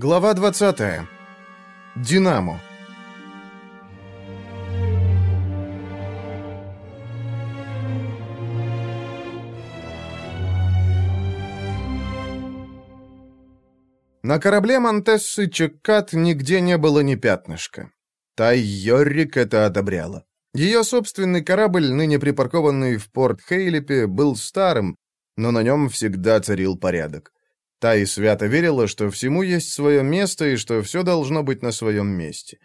Глава 20. Динамо. На корабле Монтессы Чеккат нигде не было ни пятнышка. Тай Йоррик это одобряла. Ее собственный корабль, ныне припаркованный в порт Хейлипе, был старым, но на нем всегда царил порядок. Тай свято верила, что всему есть свое место и что все должно быть на своем месте.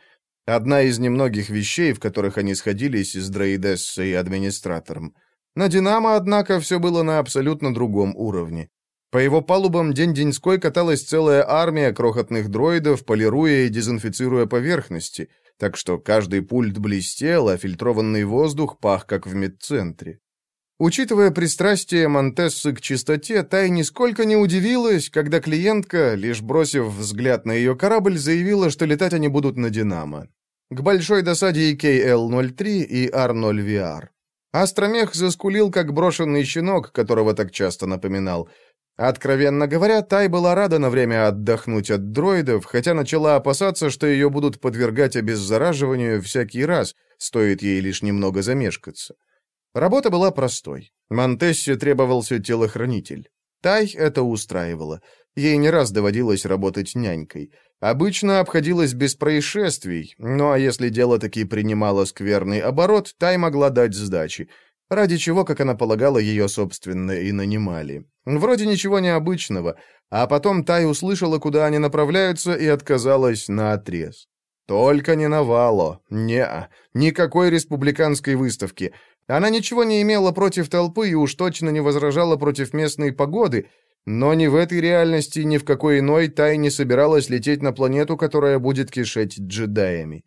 Одна из немногих вещей, в которых они сходились с Дроидессой и администратором. На «Динамо», однако, все было на абсолютно другом уровне. По его палубам день-деньской каталась целая армия крохотных дроидов, полируя и дезинфицируя поверхности, так что каждый пульт блестел, а фильтрованный воздух пах, как в медцентре. Учитывая пристрастие Монтессы к чистоте, Тай нисколько не удивилась, когда клиентка, лишь бросив взгляд на ее корабль, заявила, что летать они будут на «Динамо». К большой досаде и KL-03, и R-0VR. Астромех заскулил, как брошенный щенок, которого так часто напоминал. Откровенно говоря, Тай была рада на время отдохнуть от дроидов, хотя начала опасаться, что ее будут подвергать обеззараживанию всякий раз, стоит ей лишь немного замешкаться. Работа была простой. Монтессе требовался телохранитель. Тай это устраивало. Ей не раз доводилось работать нянькой. Обычно обходилось без происшествий, ну а если дело таки принимало скверный оборот, Тай могла дать сдачи, ради чего, как она полагала, ее собственно и нанимали. Вроде ничего необычного, а потом Тай услышала, куда они направляются, и отказалась на отрез. Только не на Вало, не никакой республиканской выставки — она ничего не имела против толпы и уж точно не возражала против местной погоды, но ни в этой реальности, ни в какой иной Тай не собиралась лететь на планету, которая будет кишеть джедаями.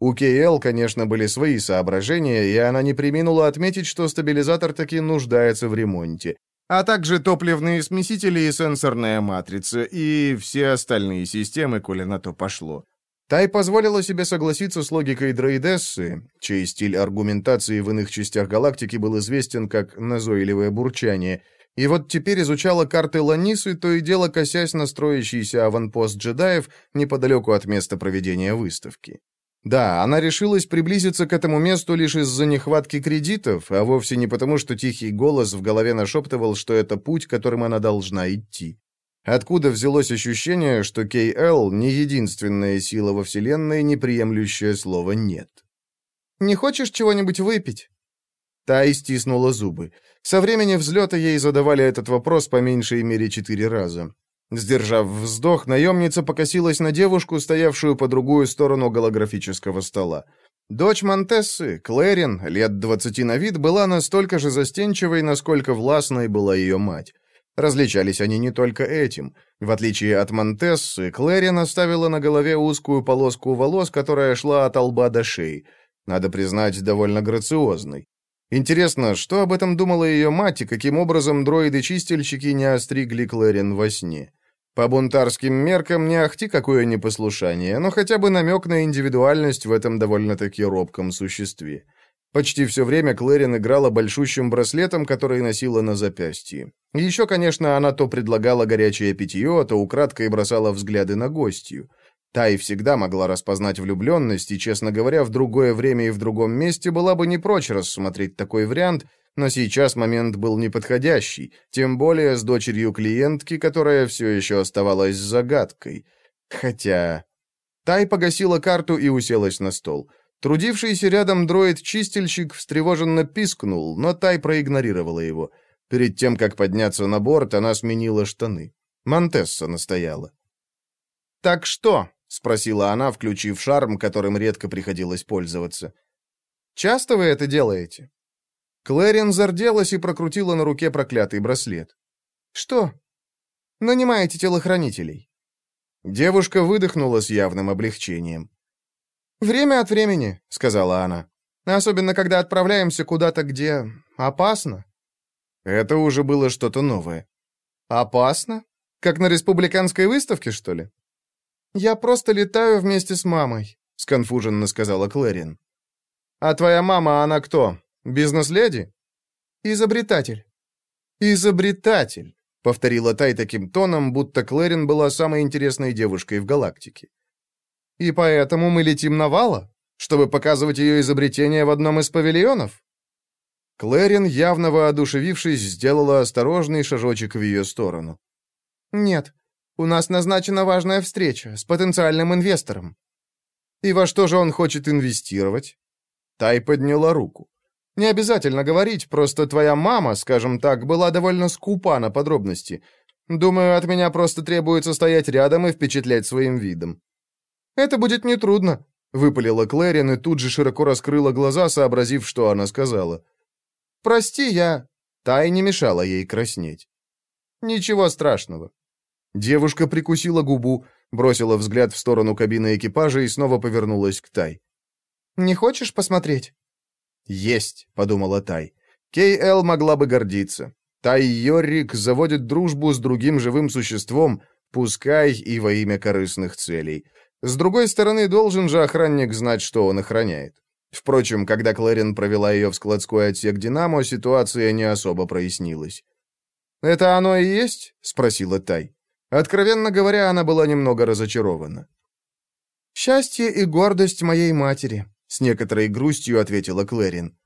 У Кейл, конечно, были свои соображения, и она не приминула отметить, что стабилизатор таки нуждается в ремонте, а также топливные смесители и сенсорная матрица, и все остальные системы, коли на то пошло. Тай позволила себе согласиться с логикой дроидессы, чей стиль аргументации в иных частях галактики был известен как назойливое бурчание, и вот теперь изучала карты Ланисы, то и дело косясь на строящийся аванпост джедаев неподалеку от места проведения выставки. Да, она решилась приблизиться к этому месту лишь из-за нехватки кредитов, а вовсе не потому, что тихий голос в голове нашептывал, что это путь, которым она должна идти. Откуда взялось ощущение, что Кей-Эл не единственная сила во Вселенной, не приемлющая слова «нет»? «Не хочешь чего-нибудь выпить?» Тай стиснула зубы. Со времени взлета ей задавали этот вопрос по меньшей мере четыре раза. Сдержав вздох, наемница покосилась на девушку, стоявшую по другую сторону голографического стола. Дочь Монтессы, Клэрин, лет двадцати на вид, была настолько же застенчивой, насколько властной была ее мать. Различались они не только этим. В отличие от Монтессы, Клэрин оставила на голове узкую полоску волос, которая шла от лба до шеи. Надо признать, довольно грациозной. Интересно, что об этом думала ее мать и каким образом дроиды-чистильщики не остригли Клэрин во сне? По бунтарским меркам не ахти какое непослушание, но хотя бы намек на индивидуальность в этом довольно-таки робком существе. Почти все время Клэрин играла большущим браслетом, который носила на запястье. Еще, конечно, она то предлагала горячее питье, то украдкой бросала взгляды на гостью. Та и всегда могла распознать влюбленность, и, честно говоря, в другое время и в другом месте была бы не прочь рассмотреть такой вариант, но сейчас момент был неподходящий, тем более с дочерью клиентки, которая все еще оставалась загадкой. Хотя... Тай погасила карту и уселась на стол. Трудившийся рядом дроид-чистильщик встревоженно пискнул, но Тай проигнорировала его. Перед тем, как подняться на борт, она сменила штаны. Монтесса настояла. «Так что?» — спросила она, включив шарм, которым редко приходилось пользоваться. «Часто вы это делаете?» Клэрин зарделась и прокрутила на руке проклятый браслет. «Что?» «Нанимаете телохранителей». Девушка выдохнула с явным облегчением. «Время от времени», — сказала она. «Особенно, когда отправляемся куда-то, где опасно». Это уже было что-то новое. «Опасно? Как на республиканской выставке, что ли?» «Я просто летаю вместе с мамой», — сконфуженно сказала Клэрин. «А твоя мама, она кто? Бизнес-леди?» «Изобретатель». «Изобретатель», — повторила Тай таким тоном, будто Клэрин была самой интересной девушкой в галактике. «И поэтому мы летим на Вала, чтобы показывать ее изобретение в одном из павильонов?» Клэрин, явно воодушевившись, сделала осторожный шажочек в ее сторону. «Нет, у нас назначена важная встреча с потенциальным инвестором». «И во что же он хочет инвестировать?» Тай подняла руку. «Не обязательно говорить, просто твоя мама, скажем так, была довольно скупа на подробности. Думаю, от меня просто требуется стоять рядом и впечатлять своим видом». «Это будет нетрудно», — выпалила Клэрин и тут же широко раскрыла глаза, сообразив, что она сказала. «Прости, я...» Тай не мешала ей краснеть. «Ничего страшного». Девушка прикусила губу, бросила взгляд в сторону кабины экипажа и снова повернулась к Тай. «Не хочешь посмотреть?» «Есть», — подумала Тай. Кей-Эл могла бы гордиться. Тай Йоррик заводит дружбу с другим живым существом, пускай и во имя корыстных целей. С другой стороны, должен же охранник знать, что он охраняет. Впрочем, когда Клэрин провела ее в складской отсек «Динамо», ситуация не особо прояснилась. «Это оно и есть?» — спросила Тай. Откровенно говоря, она была немного разочарована. «Счастье и гордость моей матери», — с некоторой грустью ответила Клэрин.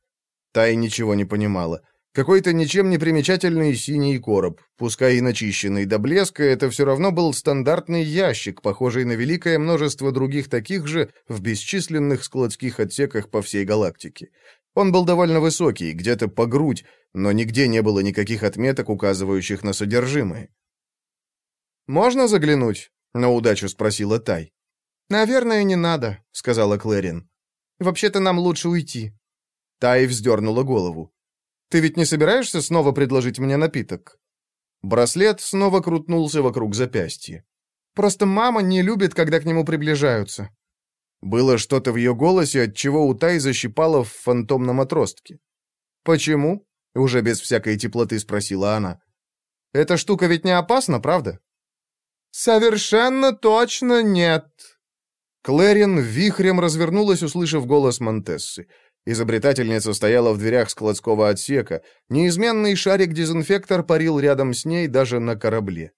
Тай ничего не понимала. Какой-то ничем не примечательный синий короб, пускай и начищенный до блеска, это все равно был стандартный ящик, похожий на великое множество других таких же в бесчисленных складских отсеках по всей галактике. Он был довольно высокий, где-то по грудь, но нигде не было никаких отметок, указывающих на содержимое. «Можно заглянуть?» — на удачу спросила Тай. «Наверное, не надо», — сказала Клэрин. «Вообще-то нам лучше уйти». Тай вздернула голову. Ты ведь не собираешься снова предложить мне напиток?» Браслет снова крутнулся вокруг запястья. «Просто мама не любит, когда к нему приближаются». Было что-то в ее голосе, от чего у Тай защипала в фантомном отростке. «Почему?» — уже без всякой теплоты спросила она. «Эта штука ведь не опасна, правда?» «Совершенно точно нет!» Клэрин вихрем развернулась, услышав голос Монтессы. Изобретательница стояла в дверях складского отсека. Неизменный шарик-дезинфектор парил рядом с ней даже на корабле.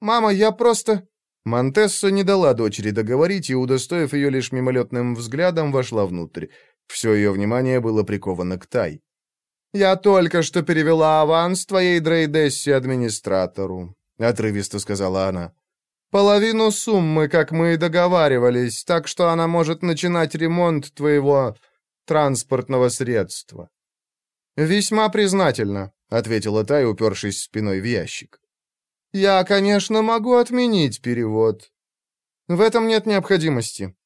«Мама, я просто...» Монтесса не дала дочери договорить и, удостоив ее лишь мимолетным взглядом, вошла внутрь. Все ее внимание было приковано к Тай. «Я только что перевела аванс твоей Дрейдессе администратору», — отрывисто сказала она. «Половину суммы, как мы и договаривались, так что она может начинать ремонт твоего транспортного средства. «Весьма признательно», — ответила Тай, упершись спиной в ящик. «Я, конечно, могу отменить перевод. В этом нет необходимости».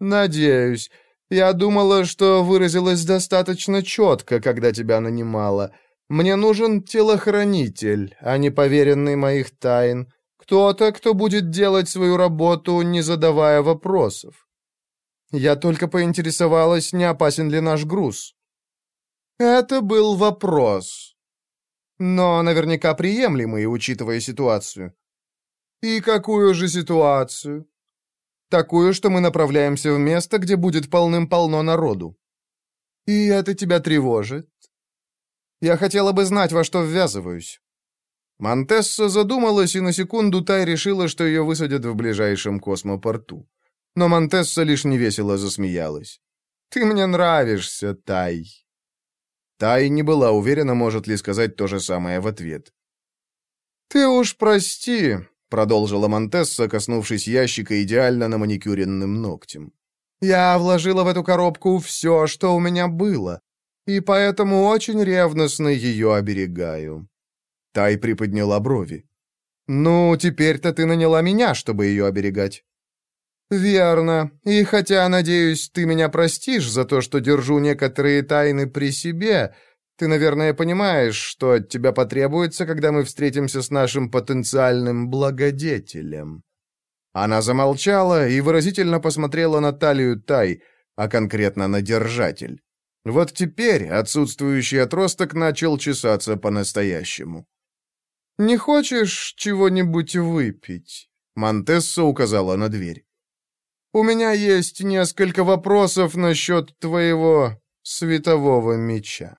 «Надеюсь. Я думала, что выразилась достаточно четко, когда тебя нанимала. Мне нужен телохранитель, а не поверенный моих тайн. Кто-то, кто будет делать свою работу, не задавая вопросов. Я только поинтересовалась, не опасен ли наш груз. Это был вопрос. Но наверняка приемлемый, учитывая ситуацию. И какую же ситуацию? Такую, что мы направляемся в место, где будет полным-полно народу. И это тебя тревожит? Я хотела бы знать, во что ввязываюсь. Монтесса задумалась, и на секунду Тай решила, что ее высадят в ближайшем космопорту. Но Монтесса лишь невесело засмеялась. «Ты мне нравишься, Тай». Тай не была уверена, может ли сказать то же самое в ответ. «Ты уж прости», — продолжила Монтесса, коснувшись ящика идеально на маникюренным ногтем. «Я вложила в эту коробку все, что у меня было, и поэтому очень ревностно ее оберегаю». Тай приподняла брови. «Ну, теперь-то ты наняла меня, чтобы ее оберегать». «Верно. И хотя, надеюсь, ты меня простишь за то, что держу некоторые тайны при себе, ты, наверное, понимаешь, что от тебя потребуется, когда мы встретимся с нашим потенциальным благодетелем». Она замолчала и выразительно посмотрела на талию Тай, а конкретно на держатель. Вот теперь отсутствующий отросток начал чесаться по-настоящему. «Не хочешь чего-нибудь выпить?» Монтесса указала на дверь. У меня есть несколько вопросов насчет твоего светового меча.